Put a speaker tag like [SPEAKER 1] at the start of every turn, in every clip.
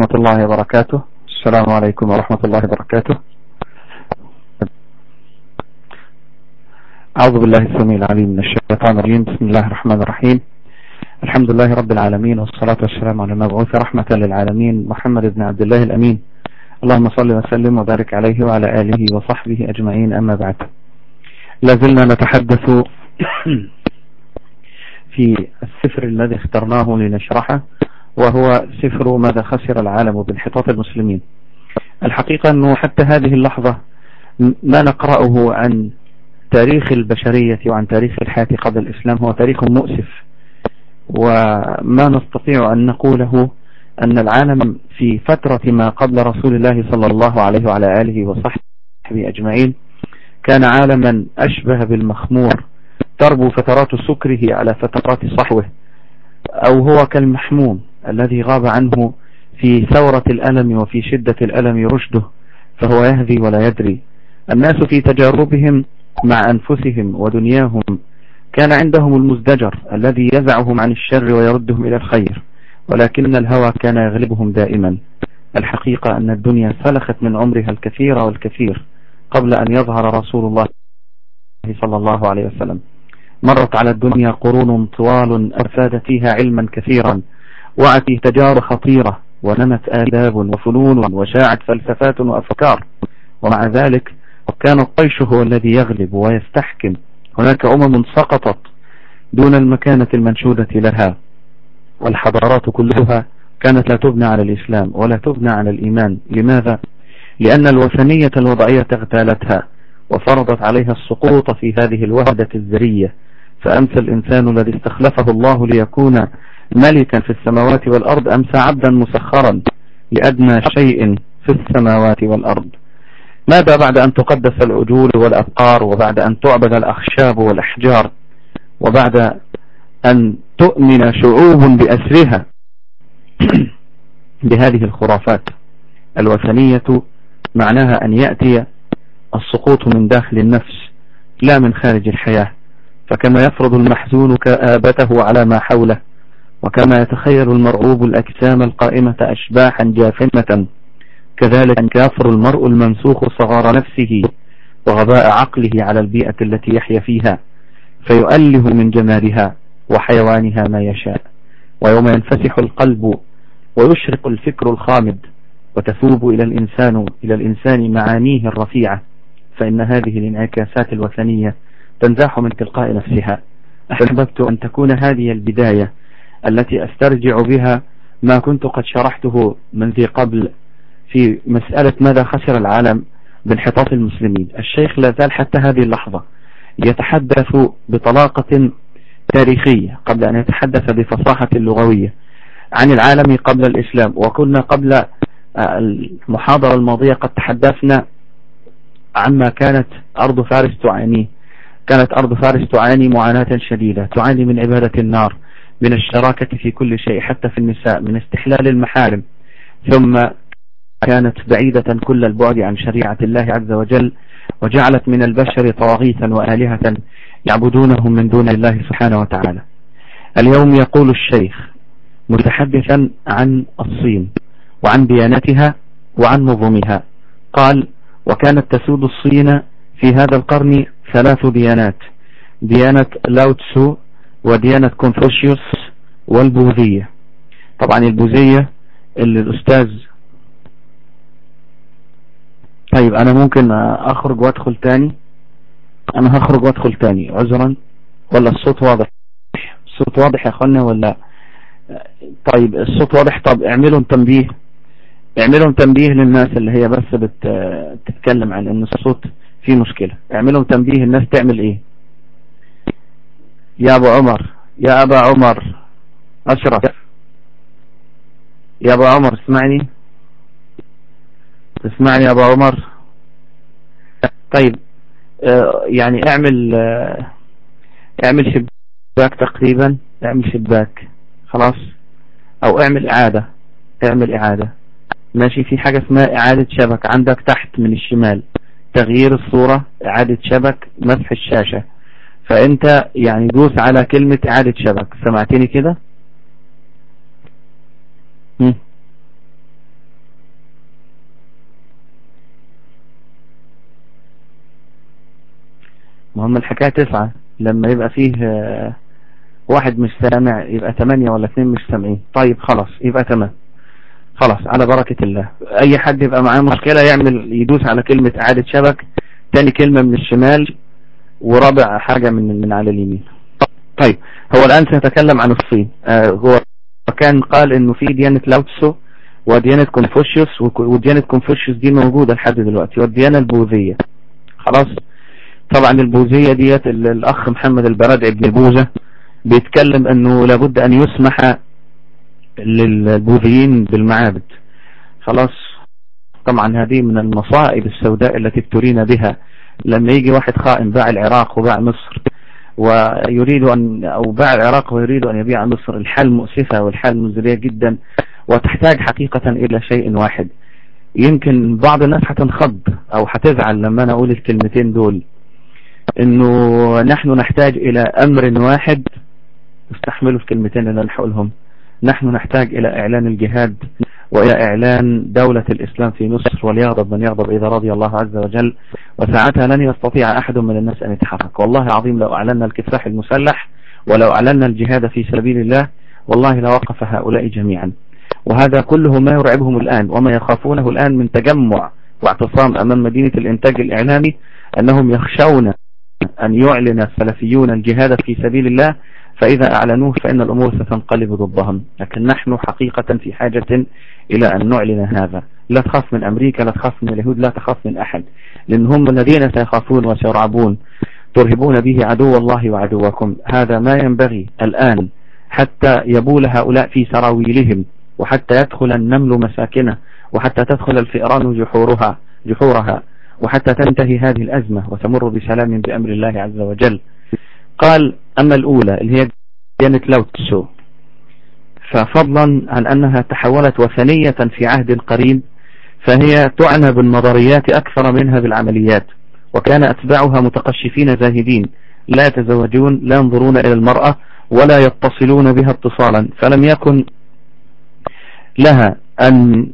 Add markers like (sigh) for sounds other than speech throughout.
[SPEAKER 1] ورحمة الله وبركاته. السلام عليكم ورحمة الله وبركاته. أعوذ بالله السميع العليم من الشيطان الرجيم. بسم الله الرحمن الرحيم. الحمد لله رب العالمين والصلاة والسلام على المبعوث رحمة للعالمين محمد بن عبد الله الأمين. اللهم صل وسلم وبارك عليه وعلى آله وصحبه أجمعين أما بعد. لازلنا نتحدث في السفر الذي اخترناه لنشرحه. وهو سفر ماذا خسر العالم بانحطاط المسلمين. الحقيقة أنه حتى هذه اللحظة ما نقرأه عن تاريخ البشرية وعن تاريخ الحياة قبل الإسلام هو تاريخ مؤسف. وما نستطيع أن نقوله أن العالم في فترة ما قبل رسول الله صلى الله عليه وعلى آله وصحبه أجمعين كان عالما أشبه بالمخمور تربو فترات سكره على فترات صحوه أو هو كالمحموم. الذي غاب عنه في ثورة الألم وفي شدة الألم رشده فهو يهذي ولا يدري. الناس في تجاربهم مع أنفسهم ودنياهم كان عندهم المزدجر الذي يزعهم عن الشر ويردهم إلى الخير ولكن الهوى كان يغلبهم دائما. الحقيقة أن الدنيا سلخت من عمرها الكثير والكثير قبل أن يظهر رسول الله صلى الله عليه وسلم. مرت على الدنيا قرون طوال أفاد فيها علما كثيرا. وعت فيه تجار خطيرة ونمت آداب وفنون وشاعت فلسفات وأفكار. ومع ذلك كان الطيش هو الذي يغلب ويستحكم. هناك أمم سقطت دون المكانة المنشودة لها. والحضارات كلها كانت لا تبنى على الإسلام ولا تبنى على الإيمان. لماذا؟ لأن الوثنية الوضعية اغتالتها وفرضت عليها السقوط في هذه الوهدة الزرية فأمسى الإنسان الذي استخلفه الله ليكون ملكا في السماوات والأرض أمسى عبدا مسخرا لأدنى شيء في السماوات والأرض؟ ماذا بعد أن تقدس العجول والأبقار وبعد أن تعبد الأخشاب والأحجار وبعد أن تؤمن شعوب بأسرها؟ (clears throat) بهذه الخرافات الوثنية معناها أن يأتي السقوط من داخل النفس لا من خارج الحياة. فكما يفرض المحزون كآبته على ما حوله وكما يتخيل المرعوب الأجسام القائمة أشباحا جاثمة كذلك يفر المرء الممسوخ صغار نفسه وغباء عقله على البيئة التي يحيا فيها فيؤله من جمالها وحيوانها ما يشاء ويوم ينفسح القلب ويشرق الفكر الخامد وتثوب إلى الإنسان إلى الإنسان معانيه الرفيعة فإن هذه الانعكاسات الوثنية تنزاح من تلقاء نفسها. أحببت أن تكون هذه البداية التي أسترجع بها ما كنت قد شرحته من ذي قبل في مسألة ماذا خسر العالم بانحطاط المسلمين. الشيخ لا زال حتى هذه اللحظة يتحدث بطلاقة تاريخية قبل أن يتحدث بفصاحة لغوية عن العالم قبل الإسلام. وكنا قبل المحاضرة الماضية قد تحدثنا عما كانت أرض فارس تعانيه. كانت أرض فارس تعاني معاناة شديدة تعاني من عبادة النار من الشراكة في كل شيء حتى في النساء من استحلال المحارم. ثم كانت بعيدة كل البعد عن شريعة الله عز وجل وجعلت من البشر طواغيتا وآلهة يعبدونهم من دون الله سبحانه وتعالى. اليوم يقول الشيخ متحدثا عن الصين وعن ديانتها وعن نظمها قال وكانت تسود الصين في هذا القرن ثلاث ديانات ديانة لاوتسو وديانة كونفوشيوس والبوذية. طبعا البوذية اللي الأستاذ طيب أنا ممكن أخرج وأدخل تاني؟ أنا هخرج وأدخل تاني عذرا. ولا الصوت واضح؟ الصوت واضح يا أخوانا ولا؟ طيب الصوت واضح. طب اعملوا تنبيه اعملوا تنبيه للناس اللي هي بس بتتكلم عن إن الصوت فيه مشكلة. اعملوا تنبيه الناس تعمل إيه؟ يا ابو عمر يا أبا عمر أشرف. يا ابو عمر اسمعني. تسمعني يا ابو عمر. طيب آه يعني اعمل آه اعمل شباك تقريبا. اعمل شباك. خلاص؟ أو اعمل إعادة. اعمل إعادة. ماشي في حاجة اسمها إعادة شبك عندك تحت من الشمال. تغيير الصورة إعادة شبك مسح الشاشة. فأنت يعني دوس على كلمة إعادة شبك. سمعتني كده؟ مهم الحكاية تسعة. لما يبقى فيه آه، واحد مش سامع يبقى ثمانية ولا اثنين مش سامعين. طيب خلاص يبقى ثمانية خلاص على بركة الله. أي حد يبقى معاه مشكلة يعمل يدوس على كلمة إعادة شبك. تاني كلمة من الشمال ورابع حاجة من من على اليمين. طيب هو الآن سنتكلم عن الصين. آه هو كان قال إنه في ديانة لاوتسو وديانة كونفوشيوس وديانة كونفوشيوس دي موجودة لحد دلوقتي والديانة البوذية. خلاص؟ طبعا البوذية ديت الأخ محمد البراد ابن بوذة بيتكلم إنه لابد أن يسمح للبوذيين بالمعابد. خلاص. طبعا هذه من المصائب السوداء التي ابتلينا بها. لما يجي واحد خائن باع العراق وباع مصر ويريد أن أو باع العراق ويريد أن يبيع مصر الحال مؤسفة والحال مزرية جدا وتحتاج حقيقة إلى شيء واحد. يمكن بعض الناس هتنخض أو هتزعل لما أنا أقول الكلمتين دول. إنه نحن نحتاج إلى أمر واحد. استحملوا الكلمتين اللي أنا هقولهم نحن نحتاج إلى إعلان الجهاد وإلى إعلان دولة الإسلام في مصر وليغضب من يغضب إذا رضي الله عز وجل. وساعتها لن يستطيع أحد من الناس أن يتحرك. والله العظيم لو أعلنا الكفاح المسلح ولو أعلنا الجهاد في سبيل الله والله لوقف هؤلاء جميعا. وهذا كله ما يرعبهم الآن وما يخافونه الآن من تجمع واعتصام أمام مدينة الإنتاج الإعلامي أنهم يخشون أن يعلن السلفيون الجهاد في سبيل الله فإذا أعلنوه فإن الأمور ستنقلب ضدهم لكن نحن حقيقة في حاجة إلى أن نعلن هذا. لا تخاف من أمريكا لا تخاف من اليهود لا تخاف من أحد لأن هم الذين سيخافون وسيرعبون ترهبون به عدو الله وعدوكم. هذا ما ينبغي الآن حتى يبول هؤلاء في سراويلهم وحتى يدخل النمل مساكنه وحتى تدخل الفئران جحورها جحورها وحتى تنتهي هذه الأزمة وتمر بسلام بأمر الله عز وجل. قال أما الأولى اللي هي ديانة لوتسو ففضلا عن أنها تحولت وثنية في عهد قريب فهي تعنى بالنظريات أكثر منها بالعمليات وكان أتباعها متقشفين زاهدين لا يتزوجون لا ينظرون إلى المرأة ولا يتصلون بها اتصالا. فلم يكن لها أن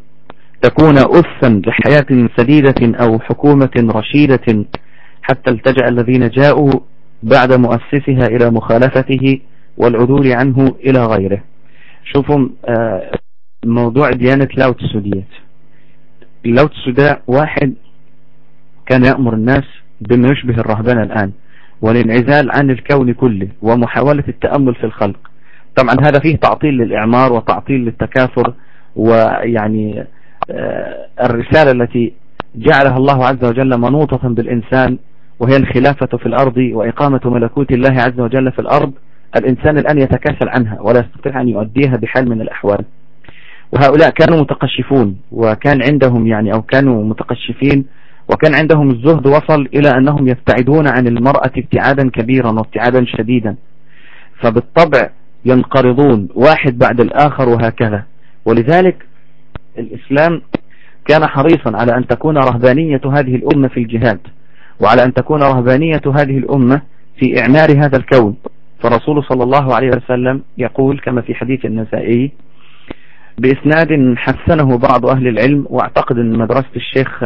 [SPEAKER 1] تكون أسا لحياة سديدة أو حكومة رشيدة حتى التجأ الذين جاءوا بعد مؤسسها إلى مخالفته والعدول عنه إلى غيره. شوفوا آه، موضوع ديانة لاوتسو ديت لاوتسو ده واحد كان يأمر الناس بما يشبه الرهبنة الآن والانعزال عن الكون كله ومحاولة التأمل في الخلق. طبعا هذا فيه تعطيل للإعمار وتعطيل للتكاثر ويعني آه، الرسالة التي جعلها الله عز وجل منوطة بالإنسان وهي الخلافة في الأرض وإقامة ملكوت الله عز وجل في الأرض الإنسان الآن يتكاسل عنها ولا يستطيع أن يؤديها بحال من الأحوال. وهؤلاء كانوا متقشفون وكان عندهم يعني أو كانوا متقشفين وكان عندهم الزهد وصل إلى أنهم يبتعدون عن المرأة ابتعادا كبيرا وابتعادا شديدا. فبالطبع ينقرضون واحد بعد الآخر وهكذا. ولذلك الإسلام كان حريصا على أن تكون رهبانية هذه الأمة في الجهاد. وعلى أن تكون رهبانية هذه الأمة في إعمار هذا الكون. فالرسول صلى الله عليه وسلم يقول كما في حديث النسائي بإسناد حسنه بعض أهل العلم وأعتقد أن مدرسة الشيخ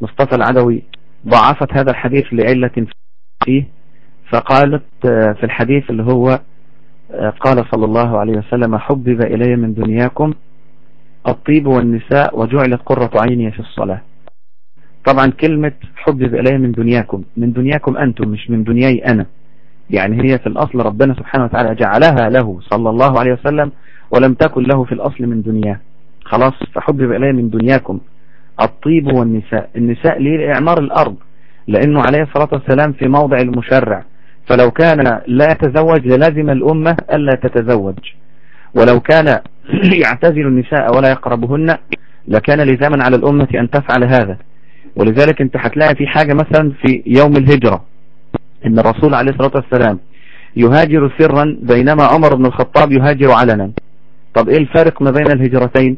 [SPEAKER 1] مصطفى العدوي ضعفت هذا الحديث لعلة فيه. فقالت في الحديث اللي هو قال صلى الله عليه وسلم حبب إلي من دنياكم الطيب والنساء وجعلت قرة عيني في الصلاة. طبعا كلمة حبب إلي من دنياكم من دنياكم أنتم مش من دنياي أنا. يعني هي في الأصل ربنا سبحانه وتعالى جعلها له صلى الله عليه وسلم ولم تكن له في الأصل من دنياه. خلاص فحبب إليه من دنياكم. الطيب والنساء النساء ليه لإعمار الأرض؟ لأنه عليه الصلاة والسلام في موضع المشرع. فلو كان لا يتزوج للازم الأمة ألا تتزوج. ولو كان (clears throat) يعتزل النساء ولا يقربهن لكان لزاما على الأمة أن تفعل هذا. ولذلك انت هتلاقي في حاجة مثلا في يوم الهجرة إن الرسول عليه الصلاة والسلام يهاجر سرا بينما عمر بن الخطاب يهاجر علنا. طب إيه الفارق ما بين الهجرتين؟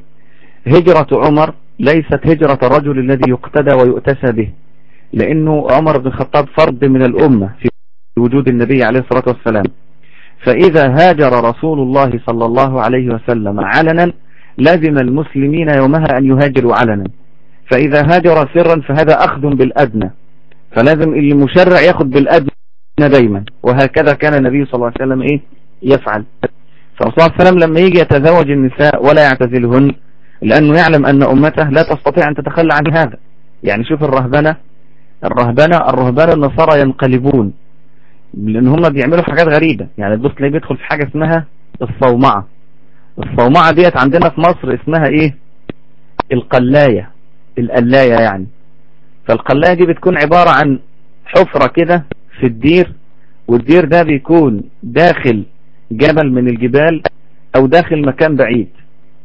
[SPEAKER 1] هجرة عمر ليست هجرة الرجل الذي يقتدى ويؤتسى به لأنه عمر بن الخطاب فرد من الأمة في وجود النبي عليه الصلاة والسلام. فإذا هاجر رسول الله صلى الله عليه وسلم علنا لازم المسلمين يومها أن يهاجروا علنا. فإذا هاجر سرا فهذا أخذ بالأدنى. فلازم المشرع ياخد بالأدنى دايما. وهكذا كان النبي صلى الله عليه وسلم إيه؟ يفعل. فالرسول صلى الله عليه وسلم لما يجي يتزوج النساء ولا يعتزلهن لأنه يعلم أن أمته لا تستطيع أن تتخلى عن هذا. يعني شوف الرهبنة الرهبنة الرهبنة النصارى ينقلبون. لأن هم بيعملوا حاجات غريبة. يعني تبص تلاقيه بيدخل في حاجة اسمها الصومعة. الصومعة ديت عندنا في مصر اسمها إيه؟ القلاية. القلاية يعني. فالقلاية دي بتكون عبارة عن حفرة كده في الدير والدير ده بيكون داخل جبل من الجبال أو داخل مكان بعيد.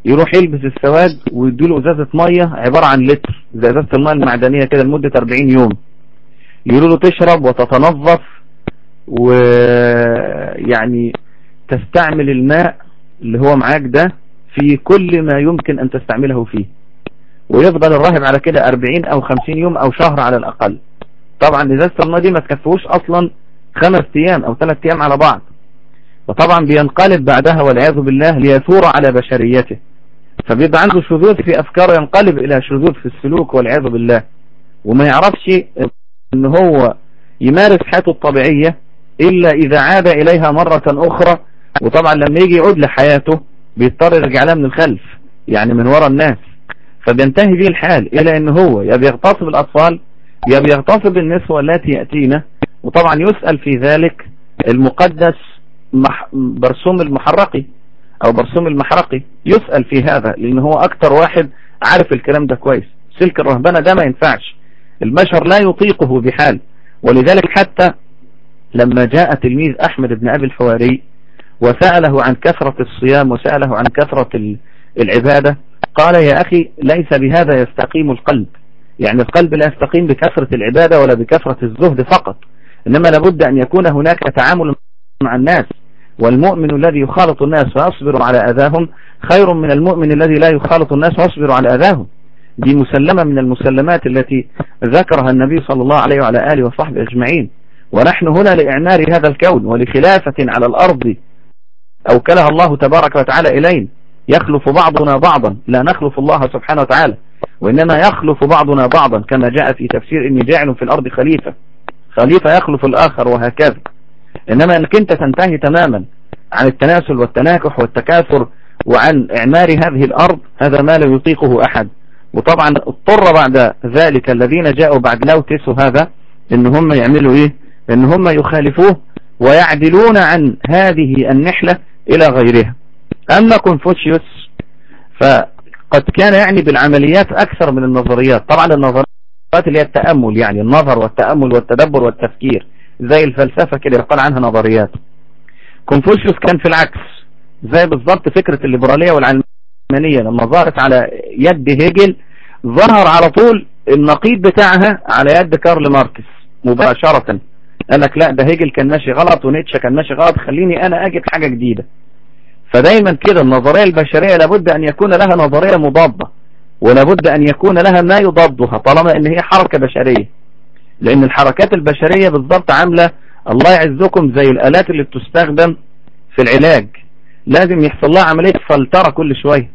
[SPEAKER 1] يروح يلبس السواد ويديله إزازة مية عبارة عن لتر زي إزازة المية المعدنية كده لمدة 40 يوم. يقولوا له تشرب وتتنظف ويعني تستعمل الماء اللي هو معاك ده في كل ما يمكن أن تستعمله فيه. ويفضل الراهب على كده 40 أو 50 يوم أو شهر على الأقل. طبعا ازازة الماء دي ما تكفوش أصلا خمس أيام أو ثلاث أيام على بعض. وطبعا بينقلب بعدها والعياذ بالله ليثور على بشريته. فبيبقى عنده شذوذ في أفكاره ينقلب إلى شذوذ في السلوك والعياذ بالله. وما يعرفش إن هو يمارس حياته الطبيعية إلا إذا عاد إليها مرة أخرى. وطبعا لما يجي يعود لحياته بيضطر يرجع لها من الخلف يعني من وراء الناس. فبينتهي به الحال إلى إن هو يا بيغتصب الأطفال يا بيغتصب النسوة التي يأتينا. وطبعا يسأل في ذلك المقدس مح... برسوم المحرقي أو برسوم المحرقي. يسأل في هذا لأن هو أكتر واحد عارف الكلام ده كويس. سلك الرهبنة ده ما ينفعش. البشر لا يطيقه بحال. ولذلك حتى لما جاء تلميذ أحمد بن أبي الحواري وسأله عن كثرة الصيام وسأله عن كثرة العبادة قال يا أخي ليس بهذا يستقيم القلب. يعني القلب لا يستقيم بكثرة العبادة ولا بكثرة الزهد فقط. إنما لابد أن يكون هناك تعامل مع الناس. والمؤمن الذي يخالط الناس ويصبر على أذاهم خير من المؤمن الذي لا يخالط الناس ويصبر على أذاهم. دي مسلمة من المسلمات التي ذكرها النبي صلى الله عليه وعلى آله وصحبه أجمعين. ونحن هنا لإعمار هذا الكون ولخلافة على الأرض أوكلها الله تبارك وتعالى إلينا. يخلف بعضنا بعضا. لا نخلف الله سبحانه وتعالى وإنما يخلف بعضنا بعضا كما جاء في تفسير إني جاعل في الأرض خليفة. خليفة يخلف الآخر وهكذا. إنما أنك أنت تنتهي تماما عن التناسل والتناكح والتكاثر وعن إعمار هذه الأرض هذا ما لا يطيقه أحد. وطبعا اضطر بعد ذلك الذين جاءوا بعد لوتس هذا إن هم يعملوا إيه؟ إن هم يخالفوه ويعدلون عن هذه النحلة إلى غيرها. أما كونفوشيوس فقد كان يعني بالعمليات أكثر من النظريات. طبعا النظريات اللي هي التأمل يعني النظر والتأمل والتدبر والتفكير زي الفلسفة كده يقال عنها نظريات. كونفوشيوس كان في العكس زي بالضبط فكرة الليبرالية والعلمانية لما ظهرت على يد هيجل ظهر على طول النقيض بتاعها على يد كارل ماركس مباشرة. قال لك لا ده هيجل كان ماشي غلط ونيتشه كان ماشي غلط خليني أنا أجد حاجة جديدة. فدايما كده النظرية البشرية لابد أن يكون لها نظرية مضادة ولابد أن يكون لها ما يضادها طالما إن هي حركة بشرية. لأن الحركات البشرية بالضبط عاملة الله يعزكم زي الآلات اللي بتستخدم في العلاج. لازم يحصل لها عملية فلترة كل شوية.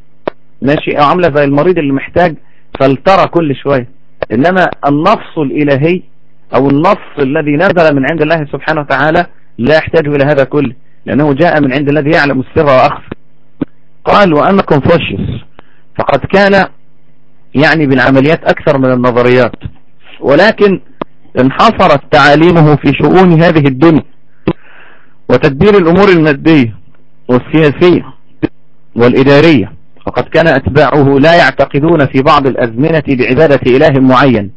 [SPEAKER 1] ماشي؟ أو عاملة زي المريض اللي محتاج فلترة كل شوية. إنما النص الإلهي أو النص الذي نزل من عند الله سبحانه وتعالى لا يحتاج إلى هذا كله. لأنه جاء من عند الذي يعلم السر وأخفى. قال واما كونفوشيوس فقد كان يعني بالعمليات أكثر من النظريات. ولكن انحصرت تعاليمه في شؤون هذه الدنيا وتدبير الأمور المادية والسياسية والإدارية. فقد كان أتباعه لا يعتقدون في بعض الأزمنة بعبادة إله معين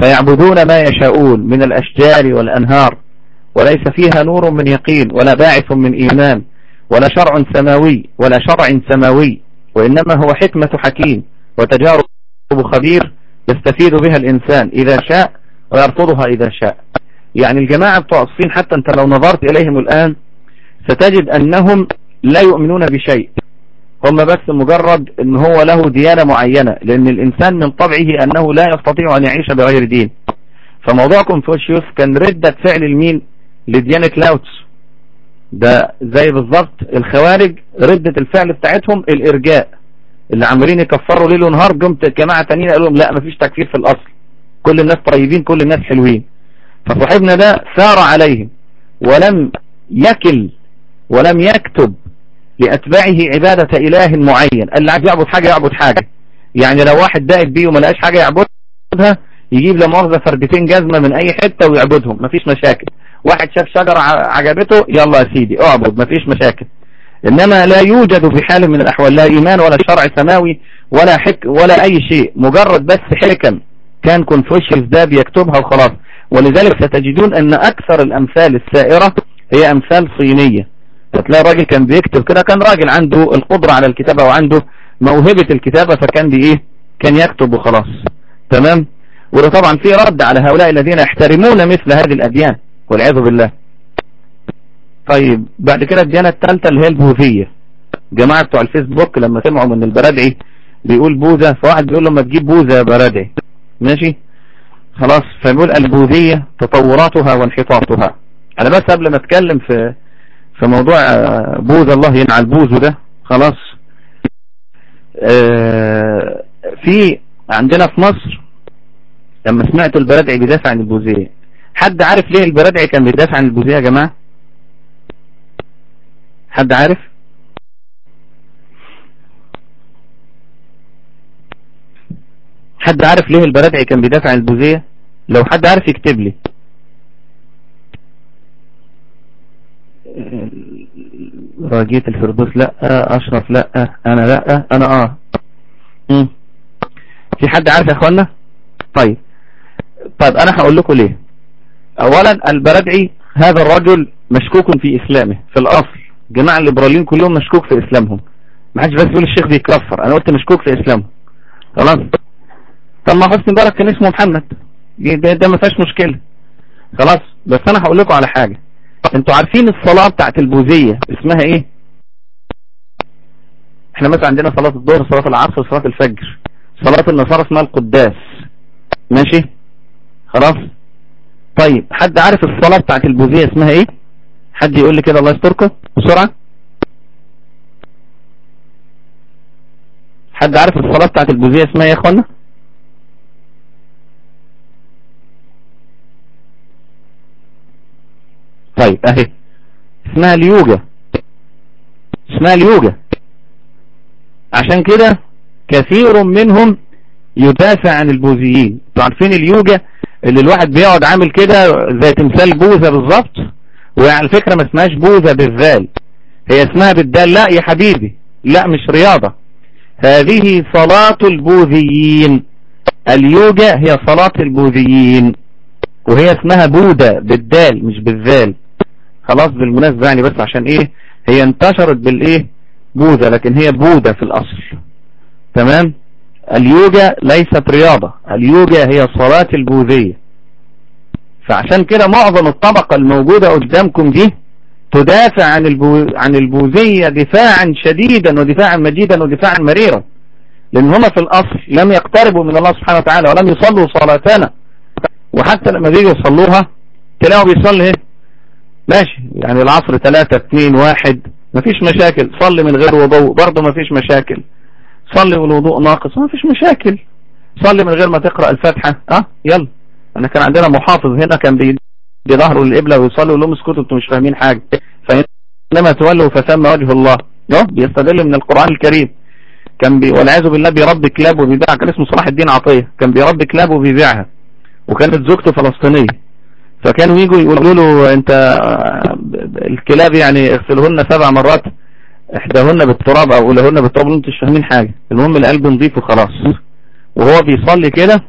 [SPEAKER 1] فيعبدون ما يشاءون من الأشجار والأنهار. وليس فيها نور من يقين ولا باعث من إيمان ولا شرع سماوي ولا شرع سماوي وإنما هو حكمة حكيم وتجارب خبير يستفيد بها الإنسان إذا شاء ويرفضها إذا شاء. يعني الجماعة بتوع الصين حتى أنت لو نظرت إليهم الآن ستجد أنهم لا يؤمنون بشيء. هم بس مجرد إن هو له ديانة معينة لأن الإنسان من طبعه أنه لا يستطيع أن يعيش بغير دين. فموضوع كونفوشيوس كان ردة فعل لمين لديانة لاوتسو. ده زي بالظبط الخوارج ردة الفعل بتاعتهم الإرجاء. اللي عمالين يكفروا ليل ونهار جم جماعة تانيين قالوا لهم لا مفيش تكفير في الأصل. كل الناس طيبين كل الناس حلوين. فصاحبنا ده سار عليهم ولم يكل ولم يكتب لأتباعه عبادة إله معين. اللي عايز يعبد حاجة يعبد حاجة. يعني لو واحد دائب بيه وما لقاش حاجة يعبدها يجيب لمؤاخذة فردتين جزمة من أي حتة ويعبدهم. مفيش مشاكل. واحد شاف شجرة عجبته يلا يا سيدي اعبد مفيش مشاكل. إنما لا يوجد في حال من الأحوال لا إيمان ولا شرع سماوي ولا حك ولا أي شيء مجرد بس حكم كان كونفوشيوس ده بيكتبها وخلاص. ولذلك ستجدون أن أكثر الأمثال السائرة هي أمثال صينية. فتلاقي الراجل كان بيكتب كده كان راجل عنده القدرة على الكتابة وعنده موهبة الكتابة فكان بإيه كان يكتب وخلاص. تمام؟ وده طبعا في رد على هؤلاء الذين يحترمون مثل هذه الأديان. والعياذ بالله. طيب بعد كده الديانة الثالثة اللي هي البوذية. جماعة بتوع الفيسبوك لما سمعوا من البرادعي بيقول بوذا فواحد بيقول لما تجيب بوذا يا برادعي. ماشي؟ خلاص فبيقول البوذية تطوراتها وانحطاطها. أنا بس قبل ما أتكلم في في موضوع بوذا الله ينعل بوذو ده. خلاص. آه في عندنا في مصر لما سمعتوا البرادعي بيدافع عن البوذية حد عارف ليه البرادعي كان بيدافع عن البوذية يا جماعة؟ حد عارف؟ حد عارف ليه البرادعي كان بيدافع عن البوذية؟ لو حد عارف يكتب لي. راجية الفردوس لا أشرف لا أنا لا أنا آه. في حد عارف يا إخوانا؟ طيب. طيب أنا هقول لكم ليه. اولا البرادعي هذا الرجل مشكوك في إسلامه في الأصل. جماعة الليبراليين كلهم مشكوك في إسلامهم. ما حدش بس يقول الشيخ بيكفر. أنا قلت مشكوك في إسلامه. خلاص؟ طب ما حسني مبارك كان اسمه محمد. ده, ده ما فيهاش مشكلة. خلاص؟ بس أنا هقول لكم على حاجة. أنتوا عارفين الصلاة بتاعت البوذية اسمها إيه؟ إحنا مثلا عندنا صلاة الظهر صلاة العصر صلاة الفجر. صلاة النصارى اسمها القداس. ماشي؟ خلاص؟ طيب حد عارف الصلاة بتاعت البوذية اسمها إيه؟ حد يقول لي كده الله يستركم؟ بسرعة. حد عارف الصلاة بتاعت البوذية اسمها إيه يا اخوانا؟ طيب اهي. اسمها اليوجا. اسمها اليوجا. عشان كده كثير منهم يدافع عن البوذيين. أنتوا عارفين اليوجا؟ اللي الواحد بيقعد عامل كده زي تمثال بوذا بالظبط. وعلى فكرة ما اسمهاش بوذا بالذال. هي اسمها بالدال. لا يا حبيبي لا مش رياضة. هذه صلاة البوذيين. اليوجا هي صلاة البوذيين. وهي اسمها بوذا بالدال مش بالذال. خلاص بالمناسبة يعني بس عشان إيه؟ هي انتشرت بالإيه؟ بوذا لكن هي بوذا في الأصل. تمام؟ اليوجا ليست رياضة اليوجا هي صلاة البوذية. فعشان كده معظم الطبقة الموجودة قدامكم دي تدافع عن البو... عن البوذية دفاعا شديدا ودفاعا مجيدا ودفاعا مريرا. لأن هما في الأصل لم يقتربوا من الله سبحانه وتعالى ولم يصلوا صلاتنا. وحتى لما بيجوا يصلوها تلاقوا بيصلي إيه؟ ماشي. يعني العصر 3 2 1 مفيش مشاكل. صلي من غير وضوء. برضه مفيش مشاكل. صلي والوضوء ناقص. مفيش مشاكل. صلي من غير ما تقرأ الفاتحة. آه يلا. أنا كان عندنا محافظ هنا كان بيدي للقبلة ويصلي ويقول لهم اسكتوا أنتوا مش فاهمين حاجة. فإنما تولوا فثم وجه الله. آه بيستدل من القرآن الكريم. كان بي والعياذ بالله بيربي كلاب وبيبيعها. كان اسمه صلاح الدين عطية. كان بيربي كلاب وبيبيعها. وكانت زوجته فلسطينية. فكانوا يجوا يقولوا له انت الكلاب يعني اغسلهن سبع مرات. إحداهن بالتراب أو اولهن بالتراب أنتوا مش فاهمين حاجة. المهم القلب نضيف وخلاص. وهو بيصلي كده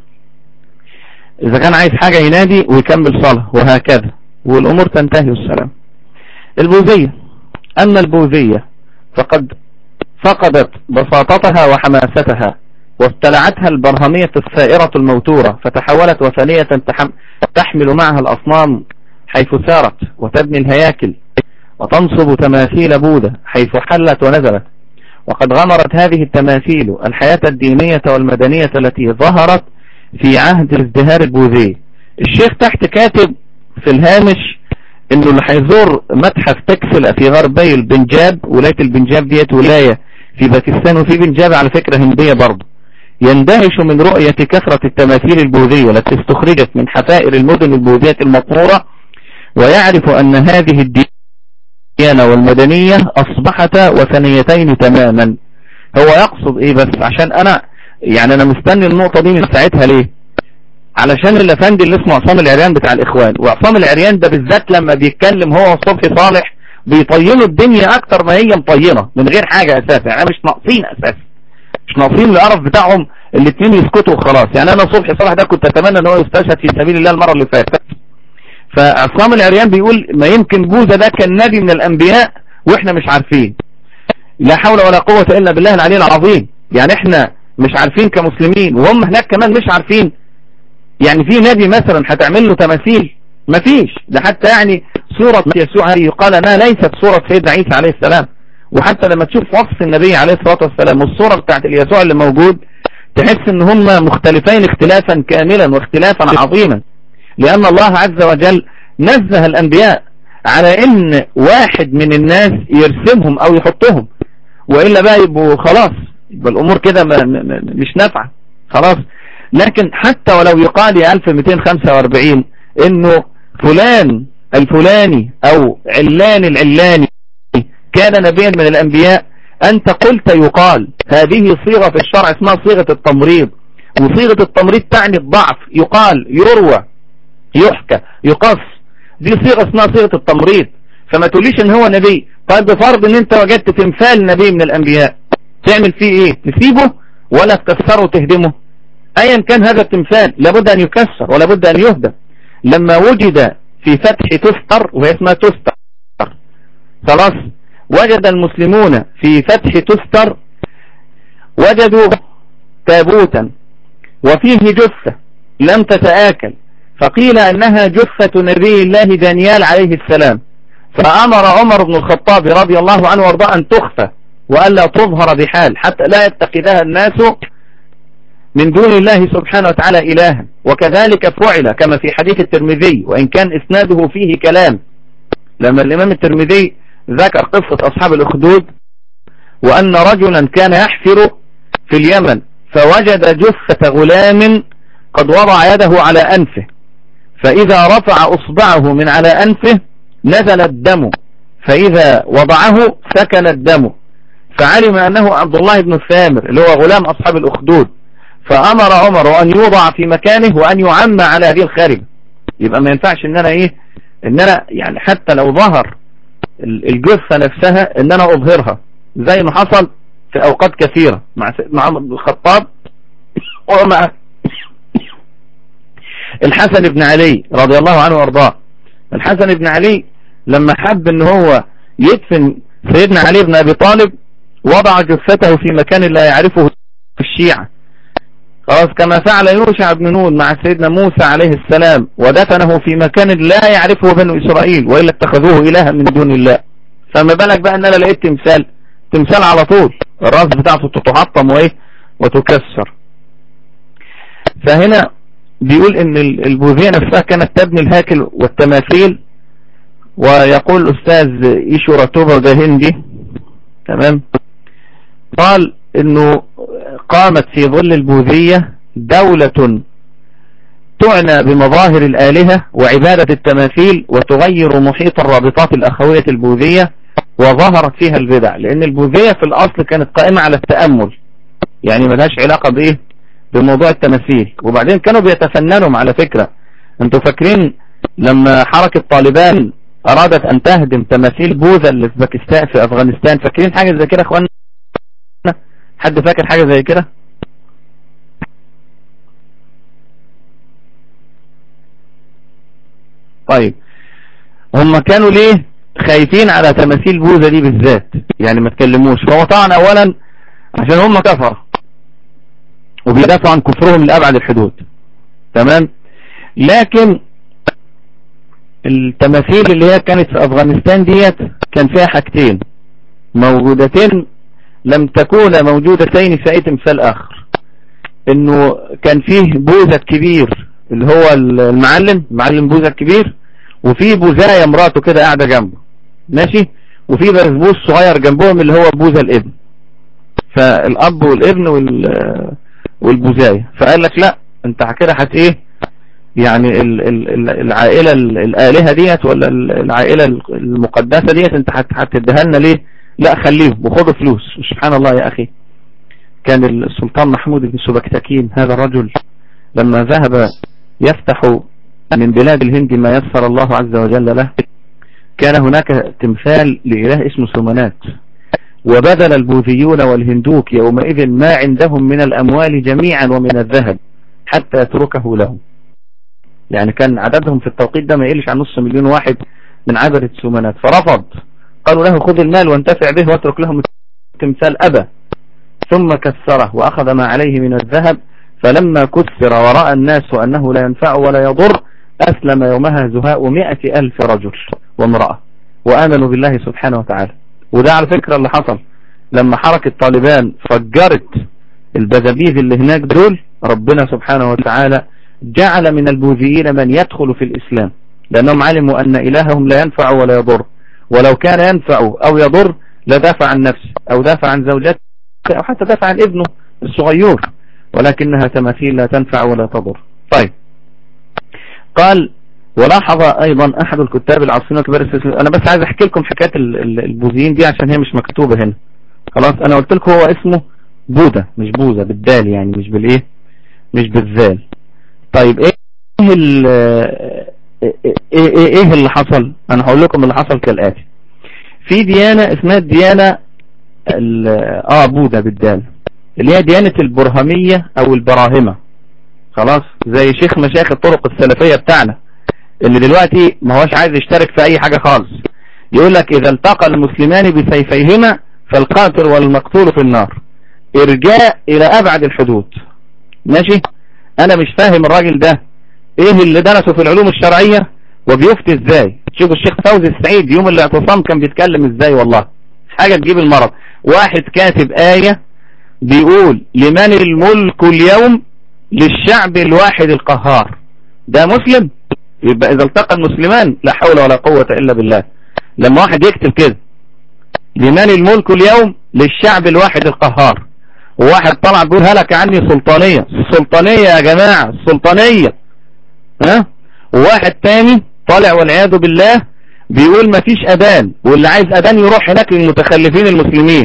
[SPEAKER 1] إذا كان عايز حاجة ينادي ويكمل صلاة وهكذا. والأمور تنتهي والسلام. البوذية. أما البوذية فقد فقدت بساطتها وحماستها وابتلعتها البرهمية الثائرة الموتورة فتحولت وثنية تحمل معها الأصنام حيث سارت وتبني الهياكل. وتنصب تماثيل بوذا حيث حلت ونزلت. وقد غمرت هذه التماثيل الحياة الدينية والمدنية التي ظهرت في عهد الازدهار البوذي الشيخ تحت كاتب في الهامش إنه اللي هيزور متحف تكسل في غربي البنجاب ولاية البنجاب ديت ولاية في باكستان وفي بنجاب على فكرة هندية برضه. يندهش من رؤية كثرة التماثيل البوذية التي استخرجت من حفائر المدن البوذية المقرورة ويعرف أن هذه الديانة والمدنية أصبحتا وثنيتين تماما. هو يقصد إيه بس؟ عشان أنا يعني أنا مستني النقطة دي من ساعتها ليه؟ علشان الأفندي اللي اسمه عصام العريان بتاع الإخوان وعصام العريان ده بالذات لما بيتكلم هو وصبحي صالح بيطينوا الدنيا أكتر ما هي مطينة من غير حاجة أساسا يعني مش ناقصين أساسا. مش ناقصين القرف بتاعهم الاثنين يسكتوا وخلاص. يعني أنا صبحي صالح ده كنت أتمنى إن هو يستشهد في سبيل الله المرة اللي فاتت. فعصام العريان بيقول ما يمكن بوذا ده كان نبي من الأنبياء وإحنا مش عارفين. لا حول ولا قوة إلا بالله العلي العظيم. يعني إحنا مش عارفين كمسلمين وهم هناك كمان مش عارفين. يعني في نبي مثلا هتعمل له تماثيل؟ مفيش. ده حتى يعني صورة يسوع يقال انها ليست صورة سيدنا عيسى عليه السلام. وحتى لما تشوف وصف النبي عليه الصلاة والسلام والصورة بتاعت اليسوع اللي موجود تحس إن هم مختلفين اختلافا كاملا واختلافا عظيما. لأن الله عز وجل نزه الأنبياء على إن واحد من الناس يرسمهم أو يحطهم. وإلا بقى يبقوا خلاص يبقى الأمور كده مش نافعة. خلاص. لكن حتى ولو يقال يا 1245 إنه فلان الفلاني أو علان العلاني كان نبيا من الأنبياء أنت قلت يقال. هذه صيغة في الشرع اسمها صيغة التمريض. وصيغة التمريض تعني الضعف. يقال يروى. يحكى يقص. دي صيغة اسمها صيغة التمريض. فما تقوليش إن هو نبي. طيب بفرض إن أنت وجدت تمثال نبي من الأنبياء تعمل فيه إيه؟ تسيبه ولا تكسره وتهدمه؟ ايا كان هذا التمثال لابد أن يكسر ولابد أن يهدم. لما وجد في فتح تستر وهي اسمها تستر. خلاص. وجد المسلمون في فتح تستر وجدوا تابوتا. وفيه جثة لم تتآكل. فقيل أنها جثة نبي الله دانيال عليه السلام. فأمر عمر بن الخطاب رضي الله عنه وأرضاه أن تخفى وألا تظهر بحال حتى لا يتخذها الناس من دون الله سبحانه وتعالى إلها. وكذلك فعل كما في حديث الترمذي وإن كان إسناده فيه كلام. لما الإمام الترمذي ذكر قصة أصحاب الأخدود وأن رجلا كان يحفر في اليمن فوجد جثة غلام قد وضع يده على أنفه. فإذا رفع أصبعه من على أنفه نزل الدم. فإذا وضعه سكن الدم. فعلم أنه عبد الله بن الثامر اللي هو غلام أصحاب الأخدود. فأمر عمر أن يوضع في مكانه وأن يعمى على هذه الخارج. يبقى ما ينفعش إن أنا إيه؟ إن أنا يعني حتى لو ظهر الجثة نفسها إن أنا أظهرها. زي ما حصل في أوقات كثيرة مع مع الخطاب. ومع الحسن بن علي رضي الله عنه وارضاه. الحسن بن علي لما حب إن هو يدفن سيدنا علي بن أبي طالب وضع جثته في مكان لا يعرفه الشيعة. خلاص كما فعل يوشع بن نون مع سيدنا موسى عليه السلام ودفنه في مكان لا يعرفه بنو إسرائيل وإلا اتخذوه إلها من دون الله. فما بالك بقى إن أنا لقيت تمثال؟ تمثال على طول. الراس بتاعته تتحطم وإيه؟ وتكسر. فهنا بيقول إن البوذية نفسها كانت تبني الهاكل والتماثيل ويقول الأستاذ إيشو رتوبة ده هندي تمام؟ قال إنه قامت في ظل البوذية دولة تعنى بمظاهر الآلهة وعبادة التماثيل وتغير محيط الرابطات الأخوية البوذية وظهرت فيها البدع لأن البوذية في الأصل كانت قائمة على التأمل يعني ملهاش علاقة بإيه؟ بموضوع التماثيل. وبعدين كانوا بيتفننوا على فكرة. أنتوا فاكرين لما حركة طالبان أرادت أن تهدم تماثيل بوذا اللي في باكستان في أفغانستان؟ فاكرين حاجة زي كده أخوانا؟ حد فاكر حاجة زي كده؟ طيب. هم كانوا ليه خايفين على تماثيل بوذا دي بالذات؟ يعني ما تكلموش. فهو طبعا اولا عشان هم كفر وبيدافعوا عن كفرهم لأبعد الحدود. تمام؟ لكن التماثيل اللي هي كانت في أفغانستان ديت كان فيها حاجتين. موجودتين لم تكون موجودتين في أي تمثال آخر. إنه كان فيه بوذا كبير اللي هو المعلم معلم بوذا الكبير وفي بوذاية مراته كده قاعدة جنبه. ماشي؟ وفي برزبوس صغير جنبهم اللي هو بوذا الابن. فالأب والابن والبوذاية فقال لك لا انت كده هت إيه؟ يعني العائلة الآلهة ديت ولا العائلة المقدسة ديت انت هتديها لنا ليه؟ لا خليهم وخذوا فلوس. سبحان الله يا أخي. كان السلطان محمود بن سبكتكين هذا الرجل لما ذهب يفتح من بلاد الهند ما يسر الله عز وجل له كان هناك تمثال لإله اسمه سومنات. وبذل البوذيون والهندوك يومئذ ما عندهم من الأموال جميعا ومن الذهب حتى يتركه لهم. يعني كان عددهم في التوقيت ده ما يقلش عن نص مليون واحد من عبرة سومنات فرفض. قالوا له خذ المال وانتفع به واترك لهم التمثال أبى. ثم كسره وأخذ ما عليه من الذهب. فلما كسر ورأى الناس أنه لا ينفع ولا يضر أسلم يومها زهاء مئة ألف رجل وامرأة. وآمنوا بالله سبحانه وتعالى. وده على فكرة اللي حصل. لما حركة طالبان فجرت البذابيذ اللي هناك دول ربنا سبحانه وتعالى جعل من البوذيين من يدخل في الإسلام. لأنهم علموا أن إلههم لا ينفع ولا يضر. ولو كان ينفع أو يضر لدافع عن نفسه أو دافع عن زوجته أو حتى دافع عن ابنه الصغير. ولكنها تماثيل لا تنفع ولا تضر. طيب. قال ولاحظ أيضا أحد الكتاب العاصمين كبار أنا بس عايز أحكي لكم حكاية البوذيين دي عشان هي مش مكتوبة هنا. خلاص أنا قلت لكم هو اسمه بوذا مش بوذا بالدال يعني مش بالإيه؟ مش بالذال. طيب إيه إيه إيه, إيه اللي حصل؟ أنا هقول لكم اللي حصل كالآتي. في ديانة اسمها الديانة آه بوذا بالدال اللي هي ديانة البرهمية أو البراهمة. خلاص زي شيخ مشايخ الطرق السلفية بتاعنا. اللي دلوقتي ما هوش عايز يشترك في أي حاجة خالص. يقول لك إذا التقى المسلمان بسيفيهما فالقاتل والمقتول في النار. إرجاء إلى أبعد الحدود. ماشي؟ أنا مش فاهم الراجل ده. إيه اللي درسه في العلوم الشرعية؟ وبيفتي إزاي؟ شوف الشيخ فوزي السعيد يوم الاعتصام كان بيتكلم إزاي والله. حاجة تجيب المرض. واحد كاتب آية بيقول لمن الملك اليوم؟ للشعب الواحد القهار. ده مسلم؟ يبقى إذا التقى المسلمان لا حول ولا قوة إلا بالله. لما واحد يكتب كده لمن الملك اليوم؟ للشعب الواحد القهار. وواحد طلع بيقول هلك عني سلطانية. السلطانية يا جماعة السلطانية ها؟ وواحد تاني طالع والعياذ بالله بيقول مفيش أذان واللي عايز أذان يروح هناك للمتخلفين المسلمين.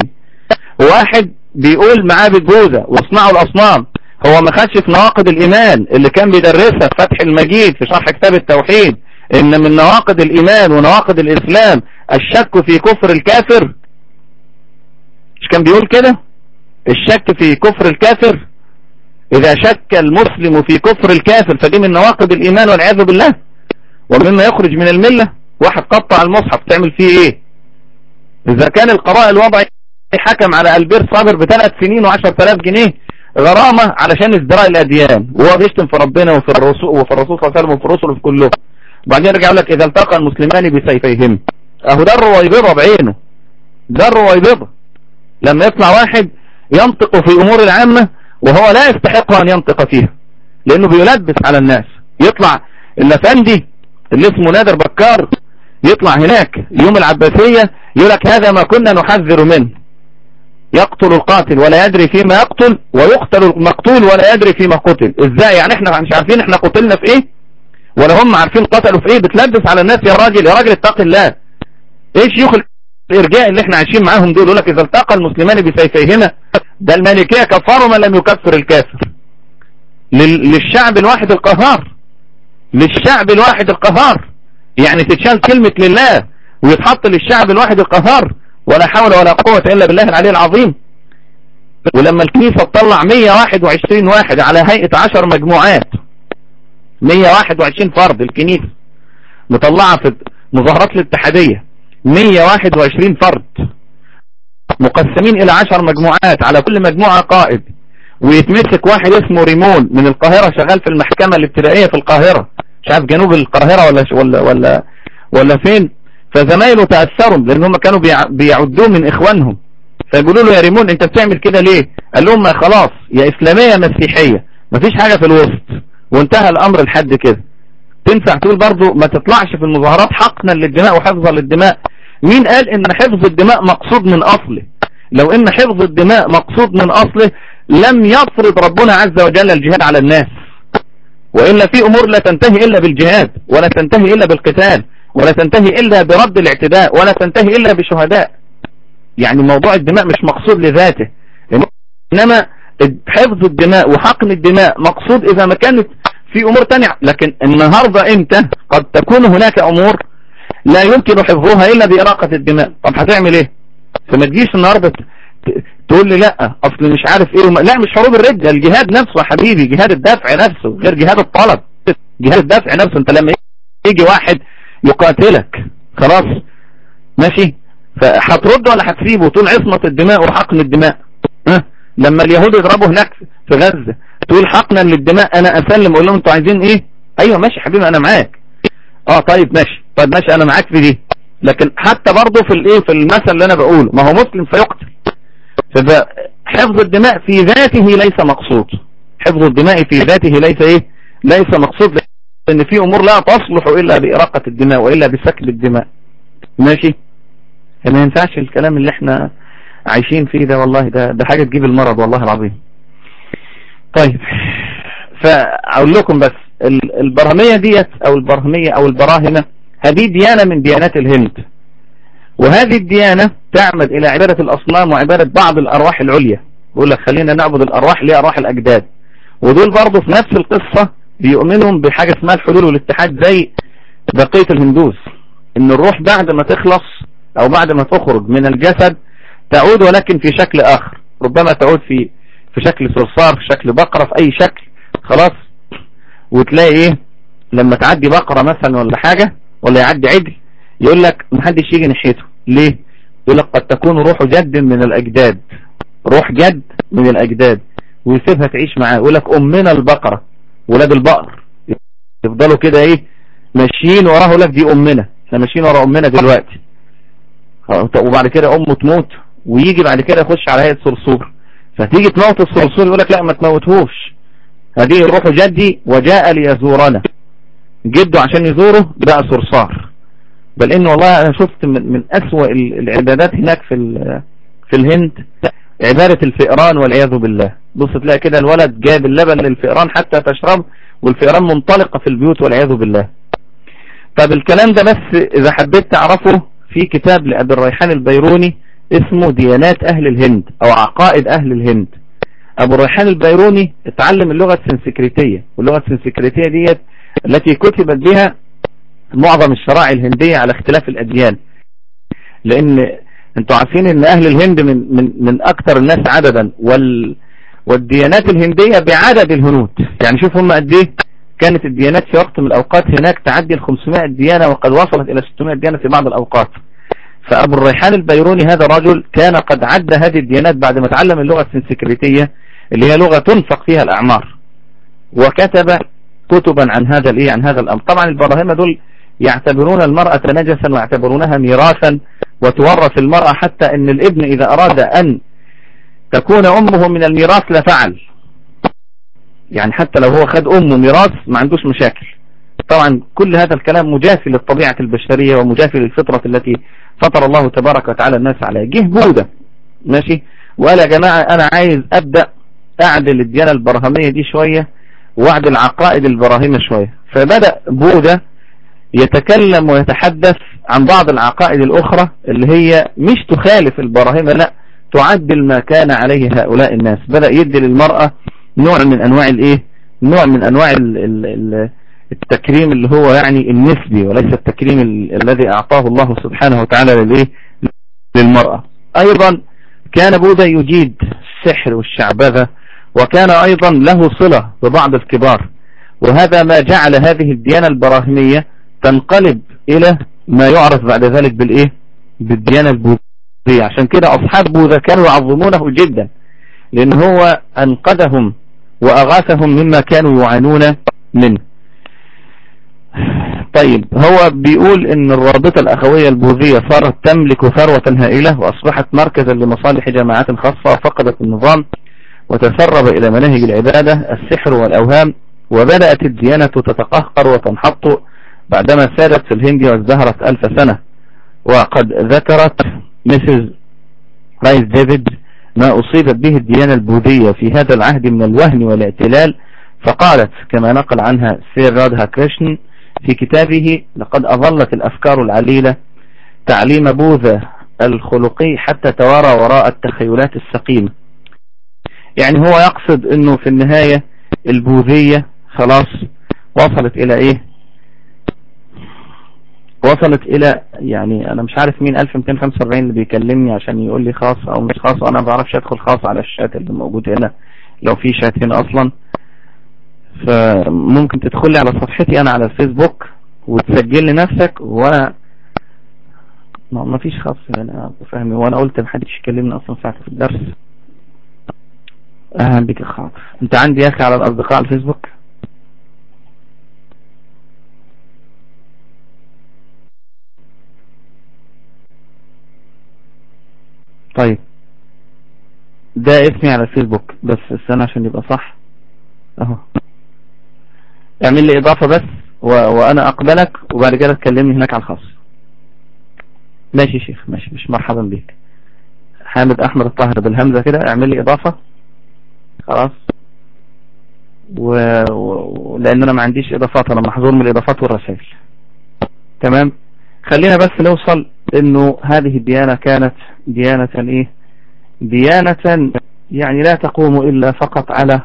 [SPEAKER 1] واحد بيقول معاه بالجوزة واصنعوا الأصنام. هو ما خدش في نواقض الإيمان اللي كان بيدرسها في فتح المجيد في شرح كتاب التوحيد إن من نواقض الإيمان ونواقض الإسلام الشك في كفر الكافر. مش كان بيقول كده؟ الشك في كفر الكافر. إذا شك المسلم في كفر الكافر فدي من نواقض الإيمان والعياذ بالله. ومما يخرج من الملة واحد قطع المصحف تعمل فيه إيه؟ إذا كان القضاء الوضعي حكم على البير صابر بثلاث سنين وعشر ثلاث جنيه غرامة علشان ازدراء الأديان. وهو بيشتم في ربنا وفي الرسول وفي الرسول صلى الله عليه وسلم وفي الرسل وفي كله وبعدين يرجع لك إذا التقى المسلمان بسيفيهم. أهو ده الرويبضة بعينه. ده الرويبضة لما يطلع واحد ينطق في أمور العامة وهو لا يستحق أن ينطق فيها. لأنه بيلبس على الناس. يطلع الافندي اللي اسمه نادر بكار يطلع هناك. يوم العباسية يقول لك هذا ما كنا نحذر منه. يقتل القاتل ولا يدري فيما يقتل ويقتل المقتول ولا يدري فيما قتل. إزاي؟ يعني إحنا مش عارفين إحنا قتلنا في إيه؟ ولا هم عارفين قتلوا في إيه؟ بتلبس على الناس يا راجل يا راجل اتق الله. إيه شيوخ الإرجاء اللي إحنا عايشين معاهم دول؟ يقول لك إذا التقى المسلمان بسيفيهما ده المالكية كفروا من لم يكفر الكافر. للشعب الواحد القهار. للشعب الواحد القهار. يعني تتشال كلمة لله ويتحط للشعب الواحد القهار. ولا حول ولا قوة إلا بالله العلي العظيم. ولما الكنيسة تطلع 121 واحد على هيئة 10 مجموعات 121 فرد الكنيسة مطلعة في مظاهرات الاتحادية 121 فرد مقسمين إلى 10 مجموعات على كل مجموعة قائد. ويتمسك واحد اسمه ريمون من القاهرة شغال في المحكمة الابتدائية في القاهرة. مش عارف جنوب القاهرة ولا ولا ولا ولا فين. فزمايله تأثروا لأن هم كانوا بيعدوه من إخوانهم. فيقولوا له يا ريمون أنت بتعمل كده ليه؟ قال لهم خلاص يا إسلامية مسيحية. مفيش حاجة في الوسط. وانتهى الأمر لحد كده. تنفع تقول برضو ما تطلعش في المظاهرات حقنا للدماء وحفظا للدماء. مين قال إن حفظ الدماء مقصود من أصله؟ لو إن حفظ الدماء مقصود من أصله لم يفرض ربنا عز وجل الجهاد على الناس. وإلا في أمور لا تنتهي إلا بالجهاد ولا تنتهي إلا بالقتال. ولا تنتهي إلا برد الاعتداء ولا تنتهي إلا بشهداء. يعني موضوع الدماء مش مقصود لذاته. إنما حفظ الدماء وحقن الدماء مقصود إذا ما كانت في أمور تانية. لكن النهاردة إمتى؟ قد تكون هناك أمور لا يمكن حفظها إلا بإراقة الدماء. طب هتعمل إيه؟ فما تجيش النهاردة تقول لي لا أصل مش عارف إيه لا مش حروب الردة الجهاد نفسه حبيبي جهاد الدفع نفسه غير جهاد الطلب. جهاد الدفع نفسه. أنت لما يجي واحد يقاتلك. خلاص؟ ماشي؟ فهترد ولا هتسيبه؟ طول عصمة الدماء وحقن الدماء. ها؟ لما اليهود يضربوا هناك في غزة تقول حقنا للدماء أنا أسلم أقول لهم أنتوا عايزين إيه؟ أيوه ماشي حبيبي أنا معاك. آه طيب ماشي. طيب ماشي أنا معاك في دي. لكن حتى برضه في الإيه؟ في المثل اللي أنا بقوله. ما هو مسلم فيقتل. فحفظ الدماء في ذاته ليس مقصود. حفظ الدماء في ذاته ليس إيه؟ ليس مقصود. لأن في أمور لا تصلح إلا بإراقة الدماء وإلا بسكب الدماء. ماشي؟ ما ينفعش الكلام اللي إحنا عايشين فيه ده والله ده ده حاجة تجيب المرض والله العظيم. طيب فأقول لكم بس البرهمية ديت أو البرهمية أو البراهمة هذه ديانة من ديانات الهند. وهذه الديانة تعمد إلى عبادة الأصنام وعبادة بعض الأرواح العليا. يقول لك خلينا نعبد الأرواح ليه أرواح الأجداد. ودول برضه في نفس القصة بيؤمنوا بحاجة اسمها الحلول والاتحاد زي بقية الهندوس. إن الروح بعد ما تخلص أو بعد ما تخرج من الجسد تعود ولكن في شكل آخر. ربما تعود في في شكل صرصار في شكل بقرة في أي شكل. خلاص. وتلاقي إيه؟ لما تعدي بقرة مثلا ولا حاجة ولا يعدي عجل يقول لك محدش يجي ناحيته. ليه؟ يقول لك قد تكون روح جد من الأجداد. روح جد من الأجداد. ويسيبها تعيش معاه. يقول لك أمنا البقرة. ولاد البقر. يفضلوا كده إيه ماشيين وراه لك دي أمنا. إحنا ماشيين ورا أمنا دلوقتي. وبعد كده امه تموت ويجي بعد كده يخش على هيئة صرصور. فتيجي تموت الصرصور يقول لك لا ما تموتهوش. هذه روح جدي وجاء ليزورنا. جده عشان يزوره بقى صرصار. بل إن والله أنا شفت من, من أسوأ العبادات هناك في في الهند. عبادة الفئران والعياذ بالله. بص تلاقي كده الولد جاب اللبن للفئران حتى تشرب والفئران منطلقة في البيوت والعياذ بالله. طب الكلام ده بس إذا حبيت تعرفه في كتاب لأبي الريحان البيروني اسمه ديانات أهل الهند أو عقائد أهل الهند. أبو الريحان البيروني اتعلم اللغة السنسكريتية واللغة السنسكريتية ديت التي كتبت بها معظم الشرائع الهندية على اختلاف الأديان. لأن أنتوا عارفين إن أهل الهند من, من, من أكثر الناس عددا وال والديانات الهندية بعدد الهنود. يعني شوف هم قد إيه كانت الديانات في وقت من الأوقات هناك تعدي ال 500 ديانة وقد وصلت إلى 600 ديانة في بعض الأوقات. فأبو الريحان البيروني هذا رجل كان قد عد هذه الديانات بعد ما تعلم اللغة السنسكريتية اللي هي لغة تنفق فيها الأعمار. وكتب كتبا عن هذا الإيه عن هذا الأمر. طبعا البراهمة دول يعتبرون المرأة نجسا ويعتبرونها ميراثا وتورث المرأة حتى إن الابن إذا أراد أن تكون امه من الميراث لفعل يعني حتى لو هو خد أمه ميراث ما عندوش مشاكل. طبعا كل هذا الكلام مجافي للطبيعة البشرية ومجافي للفطرة التي فطر الله تبارك وتعالى الناس عليها. جه بودة ماشي؟ وقال يا جماعة أنا عايز أبدأ أعدل الديانة البرهمية دي شوية وأعدل عقائد البراهيمة شوية. فبدأ بودة يتكلم ويتحدث عن بعض العقائد الأخرى اللي هي مش تخالف البراهيمة لأ تعدل ما كان عليه هؤلاء الناس. بدأ يدي للمرأة نوع من أنواع الإيه؟ نوع من أنواع ال ال ال التكريم اللي هو يعني النسبي وليس التكريم الذي أعطاه الله سبحانه وتعالى للإيه؟ للمرأة. أيضا كان بوذا يجيد السحر والشعبذة وكان أيضا له صلة ببعض الكبار. وهذا ما جعل هذه الديانة البراهمية تنقلب إلى ما يعرف بعد ذلك بالإيه؟ بالديانة البوذية. عشان كده بوذا كانوا يعظمونه جدا لأن هو أنقذهم وأغاثهم مما كانوا يعانون منه. طيب هو بيقول إن الرابطة الأخوية البوذية صارت تملك ثروة هائلة وأصبحت مركزا لمصالح جماعات خاصة فقدت النظام وتسرب إلى مناهج العبادة السحر والأوهام وبدأت الديانة تتقهقر وتنحط بعدما سادت في الهند وازدهرت ألف سنة. وقد ذكرت مسز رايس ديفيد ما أصيبت به الديانة البوذية في هذا العهد من الوهن والاعتلال فقالت كما نقل عنها سير رادها كريشن في كتابه لقد أظلت الأفكار العليلة تعليم بوذا الخلقي حتى توارى وراء التخيلات السقيمة. يعني هو يقصد إنه في النهاية البوذية خلاص وصلت إلى إيه؟ وصلت إلى يعني أنا مش عارف مين 1245 اللي بيكلمني عشان يقول لي خاص أو مش خاص أنا ما بعرفش أدخل خاص على الشات اللي موجود هنا لو في شات هنا أصلا. فممكن تدخل لي على صفحتي أنا على الفيسبوك وتسجل لي نفسك وأنا ما فيش خاص هنا فاهمي وأنا قلت محدش يكلمني أصلا ساعة في الدرس. أهلا بك خاطر. أنت عندي يا أخي على الأصدقاء على الفيسبوك؟ طيب. ده اسمي على الفيسبوك. بس استنى عشان يبقى صح. أهو. اعمل لي إضافة بس و... وأنا أقبلك وبعد كده تكلمني هناك على الخاص. ماشي شيخ ماشي. مش مرحبا بك حامد أحمد الطاهر بالهمزة كده. اعمل لي إضافة. خلاص. و... و... لأن أنا ما عنديش إضافات أنا محظور من الإضافات والرسائل. تمام؟ خلينا بس نوصل إنه هذه الديانة كانت ديانة إيه؟ ديانة يعني لا تقوم إلا فقط على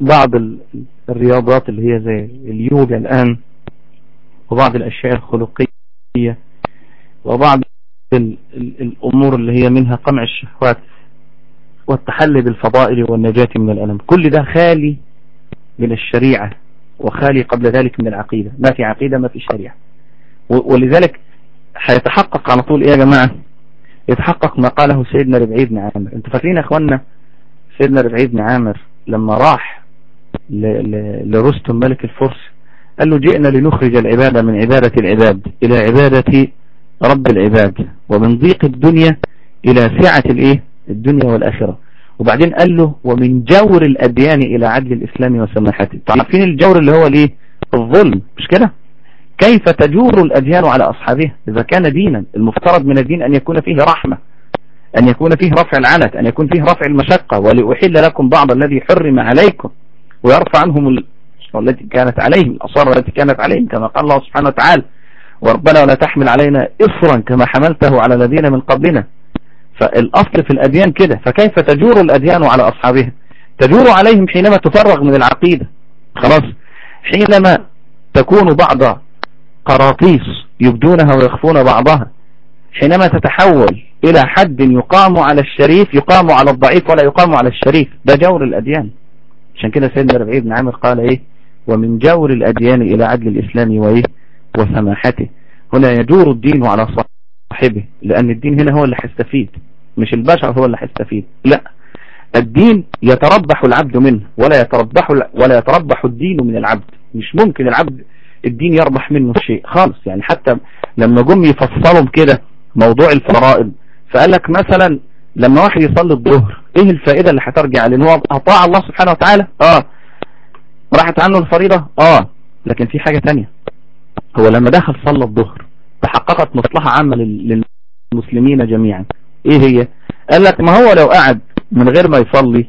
[SPEAKER 1] بعض الرياضات اللي هي زي اليوجا الآن وبعض الأشياء الخلقية وبعض الأمور اللي هي منها قمع الشهوات والتحلي بالفضائل والنجاة من الألم. كل ده خالي من الشريعة وخالي قبل ذلك من العقيدة. ما في عقيدة ما في شريعة. ولذلك حيتحقق على طول إيه يا جماعة؟ يتحقق ما قاله سيدنا ربعي بن عامر. أنتوا فاكرين يا اخوانا سيدنا ربعي بن عامر لما راح لرستم ملك الفرس قال له جئنا لنخرج العبادة من عبادة العباد إلى عبادة رب العباد ومن ضيق الدنيا إلى سعة الإيه؟ الدنيا والآخرة. وبعدين قال له ومن جور الأديان إلى عدل الإسلام وسماحته. تعرفين الجور اللي هو ليه الظلم مش كده؟ كيف تجور الأديان على أصحابها إذا كان دينا المفترض من الدين أن يكون فيه رحمة أن يكون فيه رفع العنت أن يكون فيه رفع المشقة ولأحل لكم بعض الذي حرم عليكم ويرفع عنهم ال... التي كانت عليهم الأصار التي كانت عليهم كما قال الله سبحانه وتعالى وربنا ولا تحمل علينا إصرا كما حملته على الذين من قبلنا. فالأصل في الأديان كده. فكيف تجور الأديان على أصحابها تجور عليهم حينما تفرغ من العقيدة. خلاص. حينما تكون بعض قراطيس يبدونها ويخفون بعضها. حينما تتحول إلى حد يقام على الشريف يقام على الضعيف ولا يقام على الشريف. ده جور الأديان. عشان كده سيدنا ربعي بن عامر قال إيه؟ ومن جور الأديان إلى عدل الإسلام وإيه؟ وسماحته. هنا يجور الدين على صاحبه لأن الدين هنا هو اللي هيستفيد مش البشر هو اللي هيستفيد لا. الدين يتربح العبد منه ولا يتربح ولا يتربح الدين من العبد. مش ممكن العبد الدين يربح منه شيء. خالص. يعني حتى لما جم يفصلوا كده موضوع الفرائض فقال لك مثلا لما واحد يصلي الظهر إيه الفائدة اللي هترجع؟ لأن هو أطاع الله سبحانه وتعالى؟ آه. راحت عنه الفريضة؟ آه. لكن في حاجة تانية. هو لما دخل صلى الظهر تحققت مصلحة عامة للمسلمين جميعا. إيه هي؟ قال لك ما هو لو قعد من غير ما يصلي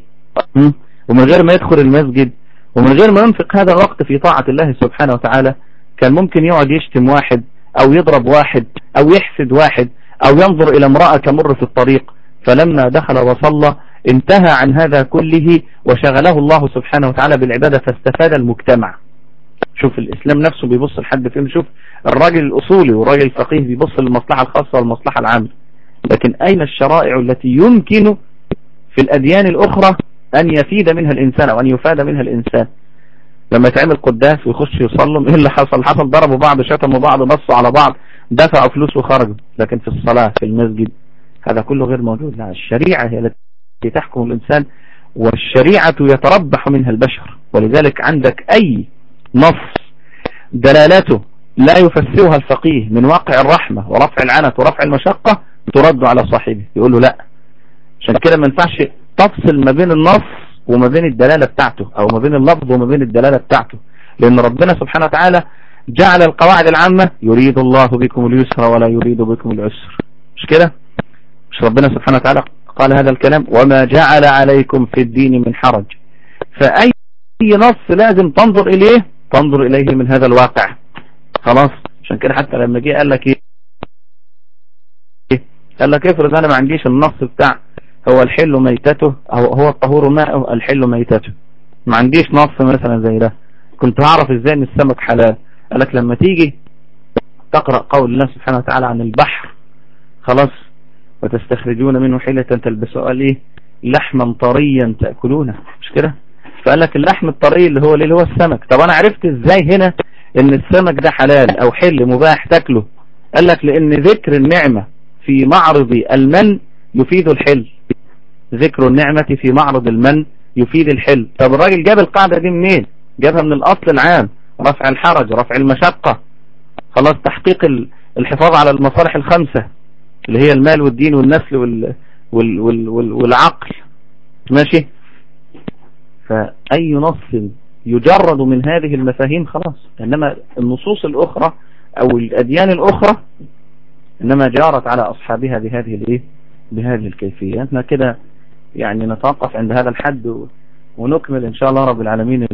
[SPEAKER 1] ومن غير ما يدخل المسجد ومن غير ما ينفق هذا الوقت في طاعة الله سبحانه وتعالى كان ممكن يقعد يشتم واحد أو يضرب واحد أو يحسد واحد أو ينظر إلى امرأة تمر في الطريق. فلما دخل وصلى انتهى عن هذا كله وشغله الله سبحانه وتعالى بالعبادة فاستفاد المجتمع. شوف الإسلام نفسه بيبص لحد فين؟ شوف الراجل الأصولي والراجل الفقيه بيبص للمصلحة الخاصة والمصلحة العامة. لكن أين الشرائع التي يمكن في الأديان الأخرى أن يفيد منها الإنسان أو أن يفاد منها الإنسان. لما يتعمل قداس ويخش يصلم إيه اللي حصل؟ حصل ضربوا بعض شتموا بعض بصوا على بعض دفعوا فلوس وخرجوا. لكن في الصلاة في المسجد هذا كله غير موجود. لا الشريعة هي التي تحكم الإنسان والشريعة يتربح منها البشر. ولذلك عندك أي نص دلالته لا يفسرها الفقيه من واقع الرحمة ورفع العنت ورفع المشقة ترد على صاحبه. يقول له لا. عشان كده ما ينفعش تفصل ما بين النص وما بين الدلالة بتاعته أو ما بين اللفظ وما بين الدلالة بتاعته. لأن ربنا سبحانه وتعالى جعل القواعد العامة يريد الله بكم اليسر ولا يريد بكم العسر. مش كده؟ مش ربنا سبحانه وتعالى قال هذا الكلام؟ وما جعل عليكم في الدين من حرج. فأي نص لازم تنظر إليه تنظر إليه من هذا الواقع. خلاص؟ عشان كده حتى لما جه قال لك إيه؟ قال لك افرض أنا ما عنديش النص بتاع هو الحل ميتته أو هو الطهور ماءه الحل ميتته. ما عنديش نص مثلا زي ده. كنت هعرف إزاي إن السمك حلال. قال لك لما تيجي تقرأ قول الله سبحانه وتعالى عن البحر خلاص وتستخرجون منه حلة تلبسوا إيه؟ لحما طريا تأكلونه. مش كده؟ فقال لك اللحم الطري اللي هو اللي هو السمك. طب أنا عرفت إزاي هنا إن السمك ده حلال أو حل مباح تاكله؟ قال لك لأن ذكر النعمة في معرض المن يفيد الحل. ذكر النعمة في معرض المن يفيد الحل. طب الراجل جاب القاعدة دي منين؟ جابها من الأصل العام رفع الحرج رفع المشقة. خلاص تحقيق الحفاظ على المصالح الخمسة اللي هي المال والدين والنسل وال وال وال وال والعقل. ماشي؟ فأي نص يجرد من هذه المفاهيم خلاص. إنما النصوص الأخرى أو الأديان الأخرى إنما جارت على أصحابها بهذه الإيه؟ بهذه الكيفية. إحنا كده يعني نتوقف عند هذا الحد ونكمل إن شاء الله رب العالمين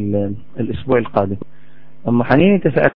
[SPEAKER 1] الأسبوع القادم. أم حنين تسأل